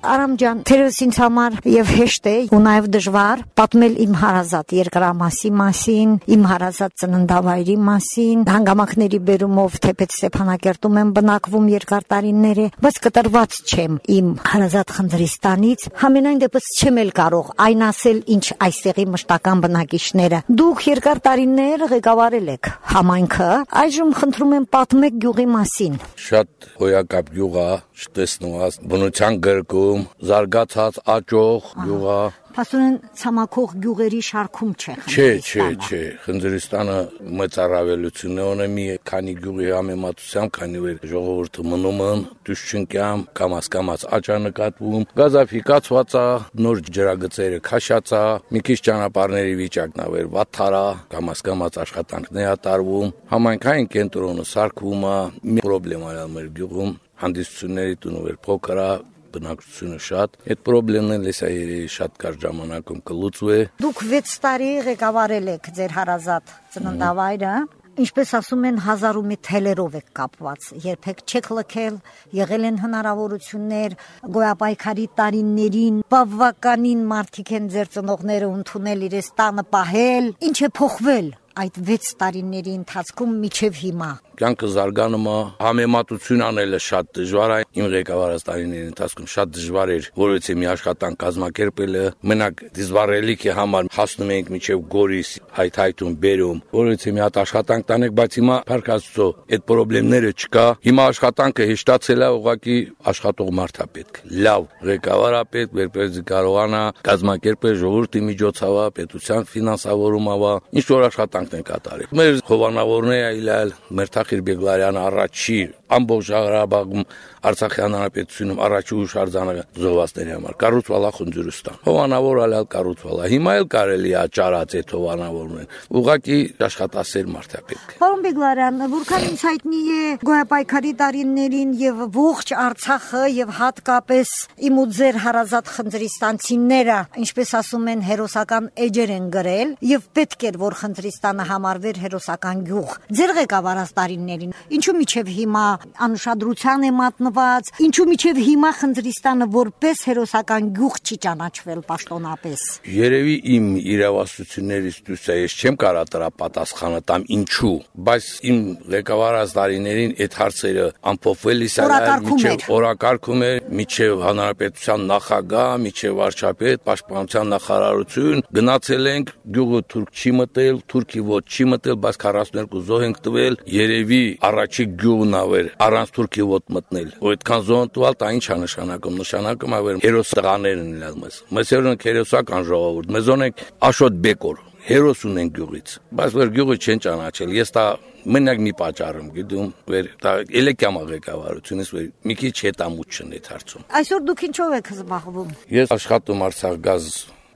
Արամ ջան, թերևս ինձ համար եւ հեշտ է ու նաեւ դժվար պատմել իմ հարազատ երկրամասի մասին, իմ հարազատ ծննդավայրի մասին, հանգամանքների բերումով թեպետ Ստեփանակերտում եմ բնակվում երկար տարիներ է, բայց կտրված չեմ իմ հարազատ Խնձրիստանից, համենայն դեպս չեմ էլ կարող այն ասել, ինչ այստեղի մշտական բնակիչները։ Դուք երկար տարիներ ղեկավարել եք համայնքը, այժմ խնդրում եմ պատմեք գյուղի մասին։ Շատ հոյակապ գյուղ է, չտեսնված, բնության գրկում, զարգացած աճող գյուղ է, Փաստորեն ցամաքող գյուղերի շարքում չէ Չէ, չէ, չէ։ Խնձրիստանը մեծ առավելություն ունի մի քանի գյուղի համեմատությամբ, քանի որ ժողովուրդը մնում են դուշչնկյամ, կամաց կամաց աճանկատվում, գազաֆիկացված է, նոր ջրագծերը քաշած է, մի քիչ ճանապարհների վիճակն է, որ վաթարա, կամաց կամաց աշխատանքներ է տարվում, համայնքային կենտրոնը սարքվում է, մի խնդրեմ ալա մեր գյուղում հանդիսությունների տունը վեր փոքր է բնակչությունը շատ, այդ խնդիրներն լեսա երևի շատ կար ժամանակում կլուծվե։ Դուք 6 տարի ղեկավարել եք ձեր հարազատ ծննդավայրը, Ինչպես ասում են, հազար ու մի թելերով եք կապված, երբեք չեք լքել, եղել են հնարավորություններ գոյապայքարի տարիներին, բավականին մարդիկ են ձեր ծնողները ընդունել իրենց տանը պահել, ինչ է փոխվել այդ 6 տարիների ընթացքում միջև հիմա կյանքը զարգանում է, համեմատություն անելը շատ դժվար է։ Իմ ղեկավարած տարիների ընթացքում շատ դժվար էր, որովհետեւ մի աշխատանք կազմակերպելը մենակ դիզվարելիքի համար հասնում էինք միջև Գորիս, հայթայթում, բերում, որովհետեւ մի հատ աշխատանք տանեք, բայց հիմա փարկածո այդ խնդիրները չկա։ Հիմա աշխատանքը հեշտացել է, ուղղակի աշխատող մարդ է պետք։ Լավ ղեկավար է պետք, որպեսզի կարողանա կազմակերպել ժողովրդի միջոցով, պետության ֆինանսավորումով, ինչ որ աշխատանքն են կատարել։ Մեր հովանավորները այլալ, մեր Թախիր Բեգլարյանը առաջի ամբողջ Ղարաբաղում Արցախի հանրապետությունում առաջի հուշարձանը զոհվածների համար կառուցվալա Խնձորստան հովանավոր ալալ կառուցվալա հիմա էլ կարելի է ճարած այդ հովանավորն ուղակի աշխատասեր մարդ է պետք Պարոն Բեգլարյան որքան ինձ հայտնի է գոյապայքարի տարիներին եւ ողջ Արցախը եւ հատկապես իմ ու ձեր հարազատ Խնձրիստանցիները ինչպես ասում են հերոսական էջեր են գրել եւ պետք էր որ Խնձրիստանը համարվեր հերոսական գյուղ ձեր ղեկավարած տարիներին ինչու միջև հիմա անուշադրության է մատնված, ինչու միջև հիմա Խնձրիստանը որպես հերոսական գյուղ չի ճանաչվել պաշտոնապես։ Երևի իմ իրավասություններից դուրս է, ես չեմ կարա դրա պատասխանը տամ ինչու, բայց իմ ղեկավարած տարիներին այդ հարցերը ամփոփվելիս էր, միջև օրակարգում էր, միջև հանրապետության նախագահ, միջև վարչապետ, պաշտպանության նախարարություն, գնացել ենք գյուղը թուրք չի մտել, թուրքի ոչ չի մտել, բայց 42 զոհ ենք տվել, երևի առաջի գյուղն ավեր առանց թուրքի ոտ մտնել։ Ու այդքան զոնտուալ դա ինչ է նշանակում։ Նշանակում որ հերոս տղաներն են մեզ։ Մեզ երոնք հերոսական ժողովուրդ։ Մեզ ունենք Աշոտ Բեկոր հերոս ունեն գյուղից, բայց որ գյուղը չեն ճանաչել։ Ես դա մենակ մի պատճառ եմ գիտում, որ դա էլեկյամա ղեկավարությունից որ մի քիչ հետամուտ չնի դարձում։ Այսօր դուք ինչով եք զբաղվում։ Ես աշխատում Արցախ գազ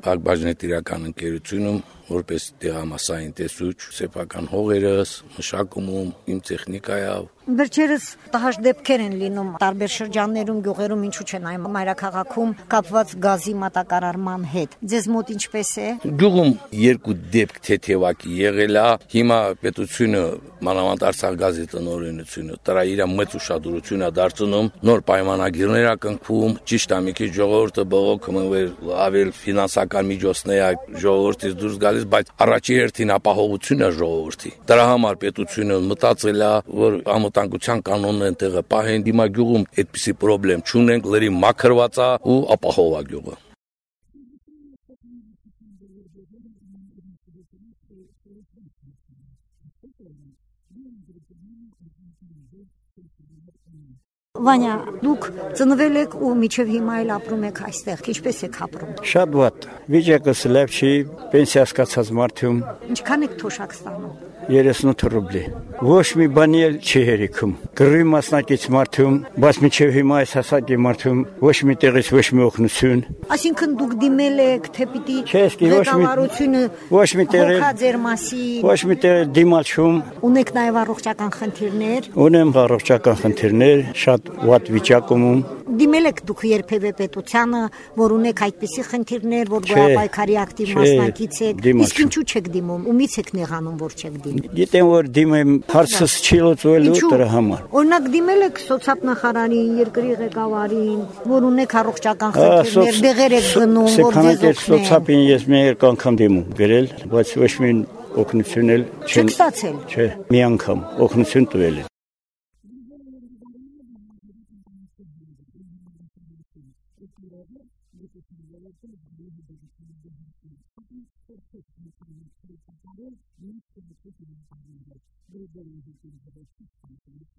բաժնետիրական ընկերությունում որպես տեղամասային տեսուչ, սեփական հողերս, մշակումում, իմ տեխնիկայով Վերջերս տհաճ դեպքեր են լինում տարբեր շրջաններում, գյուղերում, ինչու՞ չեն այ մայրաքաղաքում կապված գազի մատակարարման հետ։ Ձեզ մոտ ինչպես է։ Գյուղում երկու դեպք թեթևակի եղել է։ Հիմա պետությունը մանավանդ Արցախ գազի տնօրինությունը դրա իր մեծ ուշադրություն է դարձնում, նոր պայմանագիրներ է կնքվում, ճիշտ է մի քիչ ժողովուրդը բողոքում է ավել ֆինանսական միջոցներ ժողովրդից դուրս գալիս, բայց առաջի հերթին ապահովությունը ժողովրդի։ Դրա համար պետությունը մտածել է, որ անվտանգության կանոնն են տեղը պահեն դիմա գյուղում այդպիսի խնդրեմ չունենք, լրի մաքրված է ու ապահով է գյուղը։ Վանյա, դուք ծնվել եք ու միջև հիմա էլ ապրում եք այստեղ։ Ինչպես եք ապրում։ Շատ վատ։ Վիճակը լավ չի, պենսիա սկացած մարդում։ Ինչքան եք թոշակ ստանում։ 38 ռուբլի։ Ոչ մի բանի էլ չի հերիքում։ Գրի մասնակից մարդում, բայց միջև հիմա այս հասակի մարդում ոչ մի տեղից ոչ մի օգնություն։ Այսինքն դուք դիմել եք, թե պիտի ղեկավարությունը ոչ մի տեղի ձեր մասի ոչ մի տեղի դիմալ չում։ Ունեք նաև առողջական խնդիրներ։ Ունեմ առողջական խնդիրներ, շատ վատ վիճակում Դիմել եք դուք երբևէ պետությանը, որ ունեք այդպիսի խնդիրներ, որ գոյապայքարի ակտիվ մասնակից եք։ Իսկ ինչու չեք դիմում։ Ումից եք նեղանում, որ չեք դիմում։ Գիտեմ, որ դիմեմ հարցս չի լուծվելու դրա համար։ Օրինակ դիմել եք սոցիալ-նախարարին, երկրի ղեկավարին, որ ունեք առողջական խնդիրներ, դեղեր եք գնում, որ ձեզ օգնեն։ Սոցիալին ես մի երկու անգամ դիմում գրել, բայց ոչ մի օգնություն էլ չեն ստացել։ Չէ, մի անգամ օգնություն տվել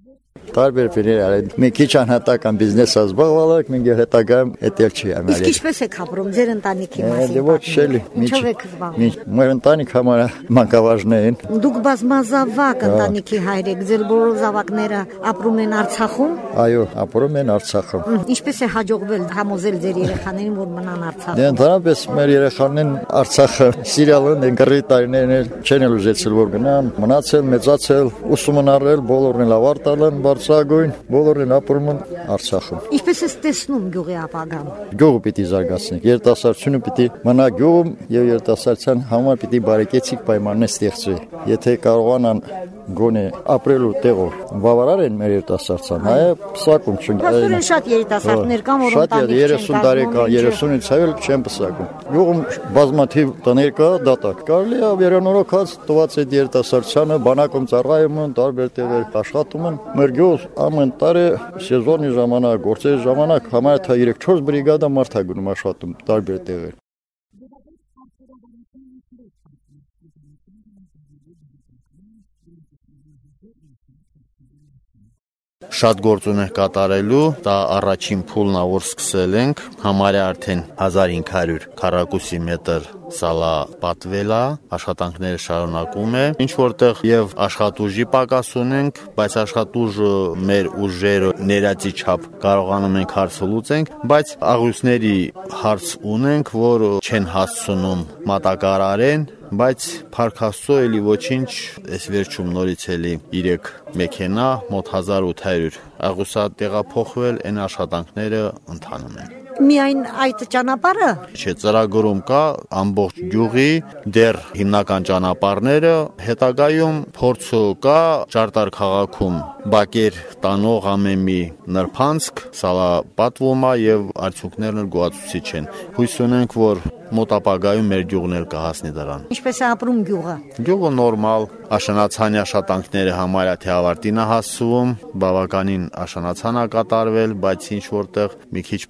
են։ Տարբեր ֆիրեր, մի քիչ անհատական բիզնեսը զբաղվել եք, մինչ հետագայում էտել չի ամենալի։ Իսկ ինչպես եք ապրում ձեր ընտանիքի մասին։ Դե ոչ շելի, ինչով եք զբաղվում։ Մեր ընտանիք համարը մանկավարժներ են։ Դուք բազմազավակ ընտանիքի հայր եք, ձեր բոլոր զավակները ապրում են Արցախում։ Այո, ապրում են Արցախում։ Ինչպես է հաջողվել համոզել ձեր երեխաներին, որ մնան Արցախում։ Դե ընդհանրապես մեր երեխաներն Արցախը սիրալն են գրի տարիներն էլ չեն ուզեցել որ գնան, մնացել, մեծացել, ուսումն առել, բոլորն էլ ավարտել են բարձրագույն, բոլորն ապրում են Արցախում։ Ինչպես է տեսնում գյուղի ապագան։ Գյուղը պիտի զարգացնի, երիտասարդությունը պիտի մնա գյուղում եւ երիտասարդության համար պիտի բարեկեցիկ պայմաններ ստեղծվի։ Եթե կարողանան գոնե ապրելու տեղով բավարար են մեր երիտասարդցան, հայը պսակում չեն։ Այսօր շատ երիտասարդներ կան, որ ընտանիք չեն 30 տարեկան, 30-ից հայել չեն պսակում։ Գյուղում բազմաթիվ տներ կա, դատակ։ Կարելի է վերանորոգած տված այդ երիտասարդությանը բանակում ծառայում են, տարբեր տեղեր աշխատում են։ Մեր գյուղ ամեն տարի սեզոնի ժամանակ, գործերի ժամանակ համարյա 3-4 բրիգադա մարդ է գնում աշխատում տարբեր տեղեր։ շատ գործ ունենք կատարելու, դա առաջին փուլն է, որ սկսել ենք, համարյա արդեն 1500 քառակուսի մետր սալա պատվել է, աշխատանքները շարունակում է։ Ինչ որտեղ եւ աշխատուժի պակաս ունենք, բայց աշխատուժը մեր ուժերը ներածի չափ կարողանում ենք հարցը լուծենք, բայց աղյուսների հարց ունենք, որ չեն հասցնում մատակարարեն բայց Փարքաստո էլի ոչինչ, այս վերջում նորից էլի 3 մեքենա մոտ 1800 աղուսա տեղափոխվել, այն աշխատանքները ընթանում են միայն այդ ճանապարհը։ Չէ, ծրագրում կա ամբողջ գյուղի դեռ հիմնական ճանապարհները, հետագայում փորձը կա Ճարտար քաղաքում Բակեր տանող ամեն մի նրբանցք, սալա պատվում է եւ արդյունքներն էլ գոհացուցիչ են։ Հույս ունենք, որ մոտ ապագայում մեր գյուղն էլ կհասնի դրան։ Ինչպես է ապրում գյուղը։ Գյուղը նորմալ, աշնանացանի աշխատանքները համարյա թե ավարտին է հասցվում, բավականին աշնանացան է կատարվել, բայց ինչ որտեղ մի քիչ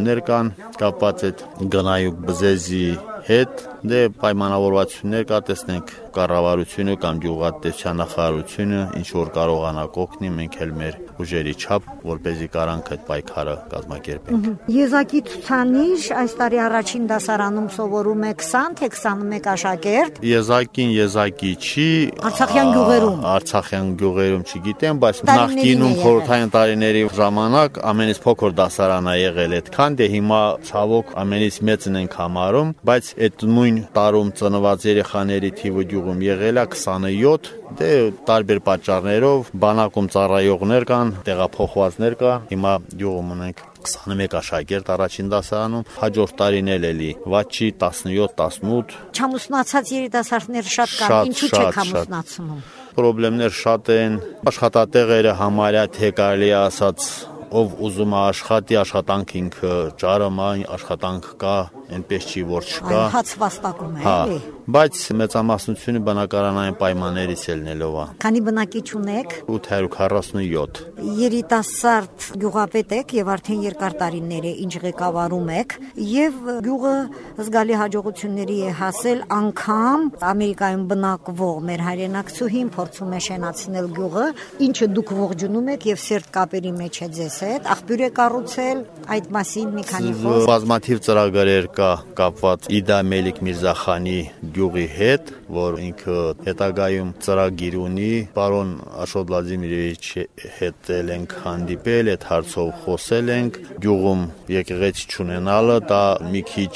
խնդիրներ կան կապված այդ գնայուկ բզեզի հետ, դե պայմանավորվածություններ կա, տեսնենք կառավարությունը կամ գյուղատնտեսության նախարարությունը ինչ որ կարողանա կօգնի, մենք էլ մեր ուժերի չափ, որ เป զի կարանք այդ պայքարը կազմակերպենք։ Եզակի ցուցանիշ այս տարի առաջին դասարանում սովորում է 20 թե 21 աշակերտ։ Եզակին եզակի չի։ Արցախյան գյուղերում։ Արցախյան գյուղերում չգիտեմ, բայց նախկինում խորհրդային տարիների ժամանակ ամենից փոքր դասարան է եղել այդքան, դե հիմա ցավոք ամենից մեծն ենք համարում, բայց այդ նույն տարում ծնված երեխաների թիվը գյուղում եղել է 27, դե տարբեր պատճառներով բանակում ծառայողներ կան, տեղափոխվածներ կա։ Հիմա գյուղում ունենք 21 աշակերտ առաջին դասարանում, հաջորդ տարին էլ էլի 6-ի 17, 18։ Չամուսնացած երիտասարդներ շատ կան, ինչու չեք ամուսնացնում։ Պրոբլեմներ շատ են, աշխատատեղերը համարյա թե կարելի ասած ով ուզում է աշխատի, աշխատանք ինքը ճարամային աշխատանք կա, այնպես չի որ չկա։ Հաց վաստակում է, հա, էլի։ Բայց մեծամասնությունը բնակարանային պայմաններից ելնելով է։ Քանի բնակիչ ունեք։ 847։ Երիտասարդ գյուղապետ եք եւ արդեն երկար տարիներ է ինչ ղեկավարում եք եւ գյուղը զգալի հաջողությունների է հասել անգամ Ամերիկայում բնակվող մեր հայրենակցուհին փորձում է շենացնել գյուղը, ինչը դուք ողջունում եք եւ սերտ կապերի մեջ է ձեզ հետ, աղբյուր է կառուցել, այդ մասին մի քանի խոսք։ Բազմաթիվ ծրագրեր կա կապված Իդա Մելիք Միրզախանի գյուղի հետ, որ ինքը հետագայում ծրագիր ունի, պարոն Աշոտ Վլադիմիրովիչ հետ ենք հանդիպել, այդ հարցով խոսել ենք, գյուղում եկեղեցի չունենալը դա մի քիչ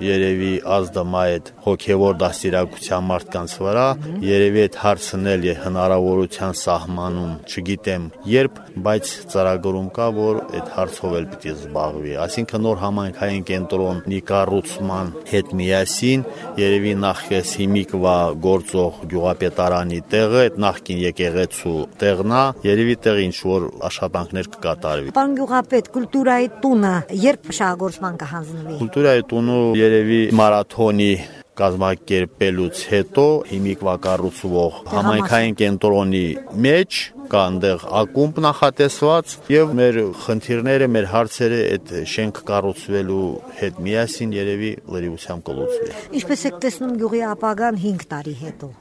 երևի ազդմա այդ հոգևոր դաստիարակության մարդկանց վրա, երևի այդ հարցնել է հնարավորության սահմանում, չգիտեմ երբ, բայց ծրագրում կա, որ այդ հարցով էլ պիտի զբաղվի։ Այսինքն նոր համայնքային կենտրոնի կառուցման հետ միասին երևի նախ էս հիմիկվա գործող գյուղապետարանի տեղը, այդ նախկին եկեղեցու տեղն է, երևի տեղ ինչ որ աշխատանքներ կկատարվի։ Պարոն գյուղապետ, կուլտուրայի տունը երբ շահագործման կհանձնվի։ Կուլտուրայի տունը երևի մարաթոնի կազմակերպելուց հետո հիմիկվա կառուցվող համայնքային կենտրոնի մեջ կա այնտեղ ակումբ նախատեսված եւ մեր խնդիրները, մեր հարցերը այդ շենք կառուցվելու հետ միասին երևի լրիվությամբ կլուծվի։ Ինչպես եք տեսնում գյուղի ապագան 5 տարի հետո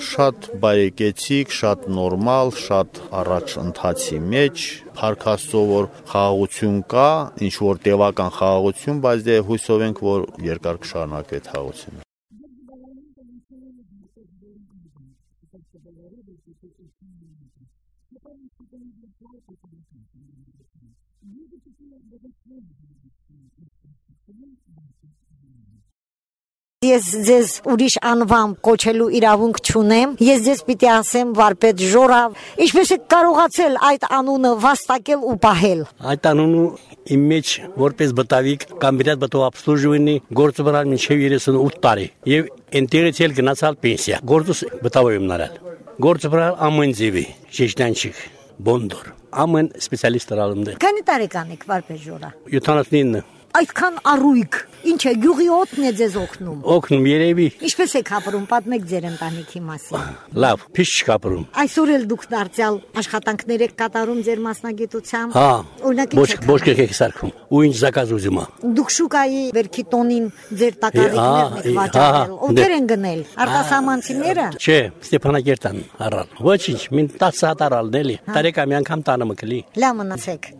շատ բարեկեցիկ, շատ նորմալ, շատ առաջ ընթացի մեջ, Փարքաստո որ խաղաղություն կա, ինչ որ տևական խաղաղություն, բայց դե հույսով ենք, որ երկար կշարունակվի այդ խաղաղությունը։ Ես ձեզ ուրիշ անվամ կոչելու իրավունք չունեմ։ Ես ձեզ պիտի ասեմ Վարպետ Ժորա, ինչպես է կարողացել այդ անունը վաստակել ու պահել։ Այդ անունը իմ մեջ որպես բտավիկ կամ իրաց բտովապստուժուինի գործը բրան մինչև 38 տարի եւ ընտերից էլ գնացալ պենսիա։ Գործս բտավոյում նարալ։ Գործը բրան ամենձիվի, շեշտանչիկ, բոնդոր։ Ամեն սպեցիալիստ դրալումներ։ Քանի տարեկան եք Վարպետ Ժորա։ 79 Այդքան առույգ Ինչ է գյուղի օդն է ձեզ օգնում։ Օգնում երևի։ Ինչպես եք ապրում, պատմեք ձեր ընտանիքի մասին։ Լավ, փիշ չկապրում։ Այսօր էլ դուք դարձյալ աշխատանքներ եք կատարում ձեր մասնագիտությամբ։ Հա։ Օրինակ ոչ ոչ եք սարքում։ Ու ինչ զակազ ուզում ա։ Դուք շուկայի վերքի տոնին ձեր տակառիկներն եք վաճառել։ Ովքեր են գնել։ Արտասահմանցիները։ Չէ, Ստեփանակերտան առալ։ Ոչինչ, մին 10 հատ առալ դելի։ Տարեկան մի անգամ տանը մկլի։ Լավ մնացեք։